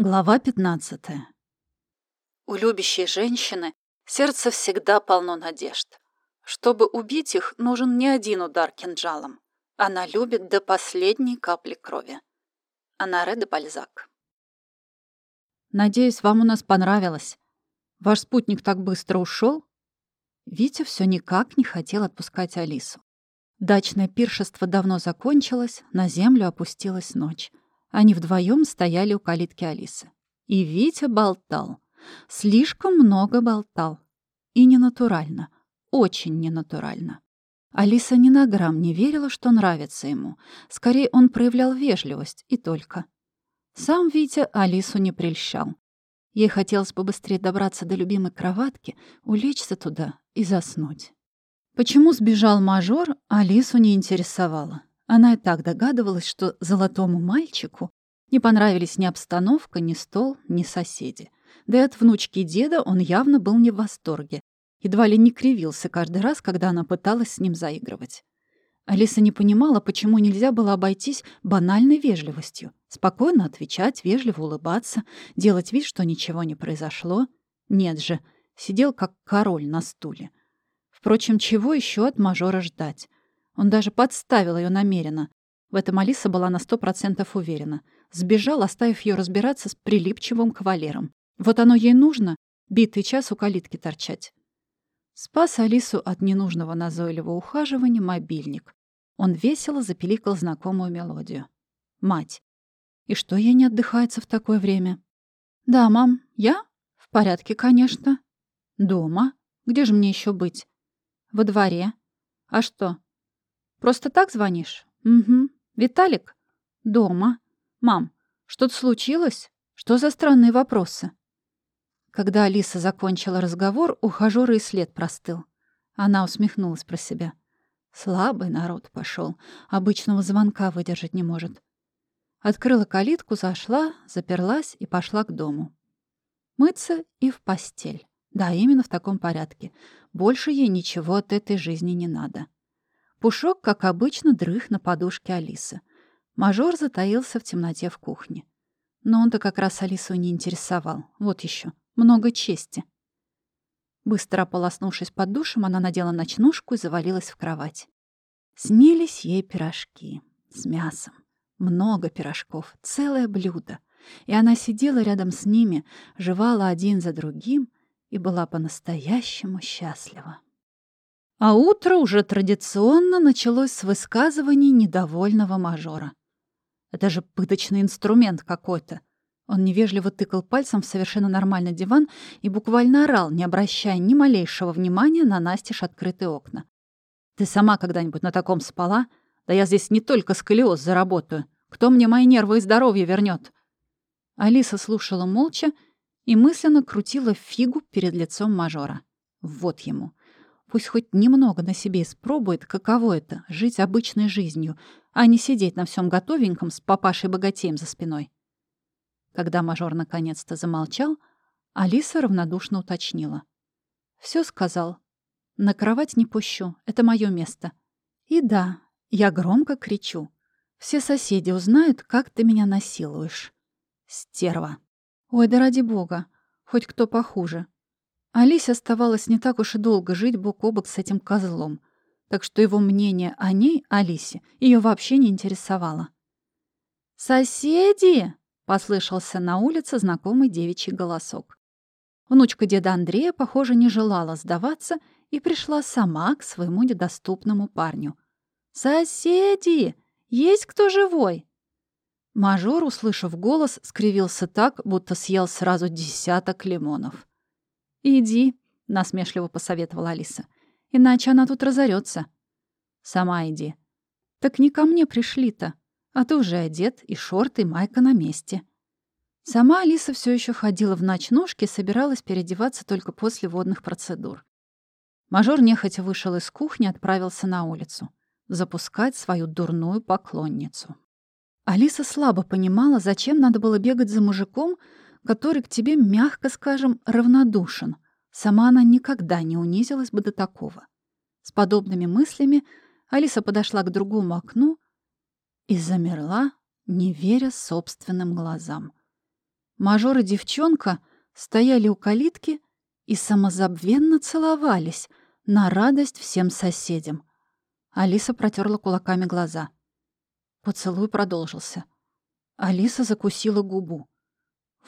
Глава 15. У любящей женщины сердце всегда полно надежд. Чтобы убить их, нужен не один удар кинжалом. Она любит до последней капли крови. Анаре де Бальзак. «Надеюсь, вам у нас понравилось. Ваш спутник так быстро ушел? Витя все никак не хотел отпускать Алису. Дачное пиршество давно закончилось, на землю опустилась ночь. Они вдвоем стояли у калитки Алисы. И Витя болтал. Слишком много болтал. И ненатурально. Очень ненатурально. Алиса ни на грамм не верила, что нравится ему. Скорее, он проявлял вежливость, и только. Сам Витя Алису не прельщал. Ей хотелось побыстрее добраться до любимой кроватки, улечься туда и заснуть. Почему сбежал мажор, Алису не интересовало. Она и так догадывалась, что золотому мальчику не понравились ни обстановка, ни стол, ни соседи. Да и от внучки деда он явно был не в восторге. Едва ли не кривился каждый раз, когда она пыталась с ним заигрывать. Алиса не понимала, почему нельзя было обойтись банальной вежливостью. Спокойно отвечать, вежливо улыбаться, делать вид, что ничего не произошло. Нет же, сидел как король на стуле. Впрочем, чего еще от мажора ждать? Он даже подставил ее намеренно. В этом Алиса была на сто процентов уверена. Сбежал, оставив ее разбираться с прилипчивым кавалером. Вот оно ей нужно, битый час у калитки торчать. Спас Алису от ненужного назойливого ухаживания мобильник. Он весело запеликал знакомую мелодию. «Мать, и что ей не отдыхается в такое время?» «Да, мам, я? В порядке, конечно. Дома? Где же мне еще быть?» «Во дворе. А что, Просто так звонишь? Угу. Виталик? Дома. Мам, что-то случилось? Что за странные вопросы? Когда Алиса закончила разговор, ухажёра и след простыл. Она усмехнулась про себя. Слабый народ пошел, обычного звонка выдержать не может. Открыла калитку, зашла, заперлась и пошла к дому. Мыться и в постель. Да, именно в таком порядке. Больше ей ничего от этой жизни не надо. Пушок, как обычно, дрых на подушке Алисы. Мажор затаился в темноте в кухне. Но он-то как раз Алису не интересовал. Вот еще. Много чести. Быстро ополоснувшись под душем, она надела ночнушку и завалилась в кровать. Снились ей пирожки с мясом. Много пирожков, целое блюдо. И она сидела рядом с ними, жевала один за другим и была по-настоящему счастлива. А утро уже традиционно началось с высказываний недовольного мажора. Это же пыточный инструмент какой-то. Он невежливо тыкал пальцем в совершенно нормальный диван и буквально орал, не обращая ни малейшего внимания на настежь открытые окна. «Ты сама когда-нибудь на таком спала? Да я здесь не только сколиоз заработаю. Кто мне мои нервы и здоровье вернет? Алиса слушала молча и мысленно крутила фигу перед лицом мажора. Вот ему. Пусть хоть немного на себе испробует, каково это — жить обычной жизнью, а не сидеть на всем готовеньком с папашей-богатеем за спиной. Когда мажор наконец-то замолчал, Алиса равнодушно уточнила. Все сказал. На кровать не пущу, это мое место. И да, я громко кричу. Все соседи узнают, как ты меня насилуешь. Стерва. Ой, да ради бога, хоть кто похуже. Алисе оставалось не так уж и долго жить бок о бок с этим козлом, так что его мнение о ней, Алисе, ее вообще не интересовало. «Соседи!» — послышался на улице знакомый девичий голосок. Внучка деда Андрея, похоже, не желала сдаваться и пришла сама к своему недоступному парню. «Соседи! Есть кто живой?» Мажор, услышав голос, скривился так, будто съел сразу десяток лимонов. «Иди», — насмешливо посоветовала Алиса. «Иначе она тут разорется. «Сама иди». «Так не ко мне пришли-то. А ты уже одет, и шорты, и майка на месте». Сама Алиса все еще ходила в ночнушке и собиралась переодеваться только после водных процедур. Мажор нехотя вышел из кухни и отправился на улицу. Запускать свою дурную поклонницу. Алиса слабо понимала, зачем надо было бегать за мужиком, который к тебе, мягко скажем, равнодушен. Сама она никогда не унизилась бы до такого. С подобными мыслями Алиса подошла к другому окну и замерла, не веря собственным глазам. Мажор и девчонка стояли у калитки и самозабвенно целовались на радость всем соседям. Алиса протерла кулаками глаза. Поцелуй продолжился. Алиса закусила губу.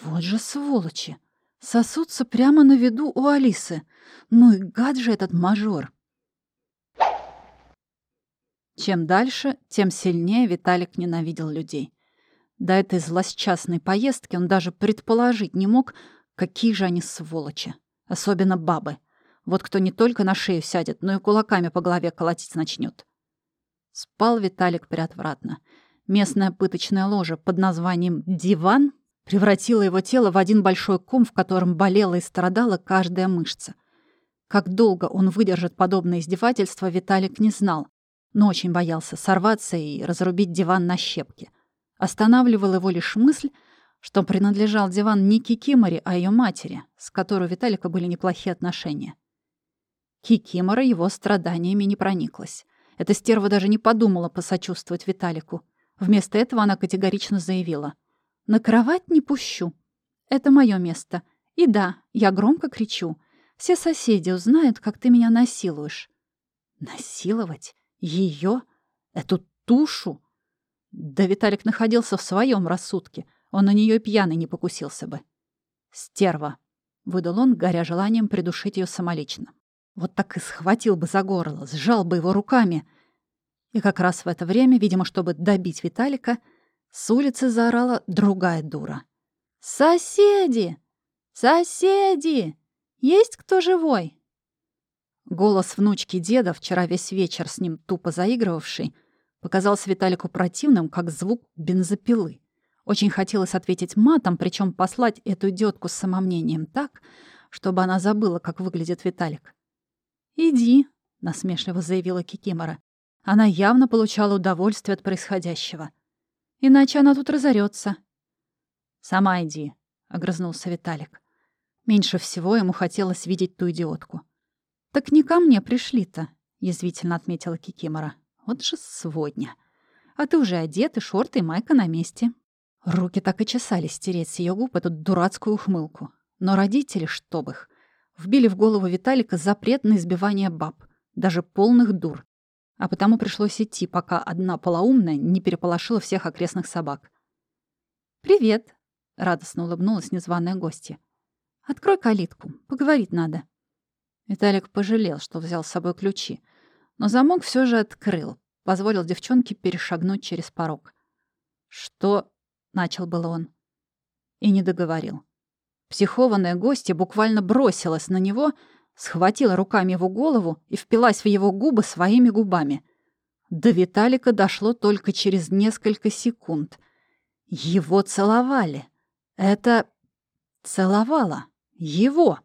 Вот же сволочи! Сосутся прямо на виду у Алисы. Ну и гад же этот мажор. Чем дальше, тем сильнее Виталик ненавидел людей. До этой злосчастной поездки он даже предположить не мог, какие же они сволочи. Особенно бабы. Вот кто не только на шею сядет, но и кулаками по голове колотить начнет. Спал Виталик приотвратно. Местная пыточная ложа под названием «Диван» превратила его тело в один большой ком, в котором болела и страдала каждая мышца. Как долго он выдержит подобное издевательство, Виталик не знал но очень боялся сорваться и разрубить диван на щепки. Останавливал его лишь мысль, что принадлежал диван не Кикиморе, а ее матери, с которой у Виталика были неплохие отношения. Кикимора его страданиями не прониклась. Эта стерва даже не подумала посочувствовать Виталику. Вместо этого она категорично заявила. «На кровать не пущу. Это мое место. И да, я громко кричу. Все соседи узнают, как ты меня насилуешь». «Насиловать? Ее? Эту тушу? Да Виталик находился в своем рассудке. Он на нее пьяный не покусился бы. «Стерва!» — выдал он, горя желанием придушить ее самолично. Вот так и схватил бы за горло, сжал бы его руками. И как раз в это время, видимо, чтобы добить Виталика, с улицы заорала другая дура. «Соседи! Соседи! Есть кто живой?» Голос внучки деда, вчера весь вечер с ним тупо заигрывавший, показался Виталику противным, как звук бензопилы. Очень хотелось ответить матом, причем послать эту идиотку с самомнением так, чтобы она забыла, как выглядит Виталик. «Иди», — насмешливо заявила Кикимора. Она явно получала удовольствие от происходящего. «Иначе она тут разорется. «Сама иди», — огрызнулся Виталик. Меньше всего ему хотелось видеть ту идиотку. «Так не ко мне пришли-то», — язвительно отметила Кикимора. «Вот же сводня. А ты уже одет, и шорты, и майка на месте». Руки так и чесались стереть с ее губ эту дурацкую ухмылку. Но родители, чтоб их, вбили в голову Виталика запрет на избивание баб, даже полных дур. А потому пришлось идти, пока одна полоумная не переполошила всех окрестных собак. «Привет», — радостно улыбнулась незваная гостья. «Открой калитку, поговорить надо». Виталик пожалел, что взял с собой ключи, но замок все же открыл, позволил девчонке перешагнуть через порог. «Что?» — начал было он. И не договорил. Психованная гостья буквально бросилась на него, схватила руками его голову и впилась в его губы своими губами. До Виталика дошло только через несколько секунд. Его целовали. Это целовала. Его.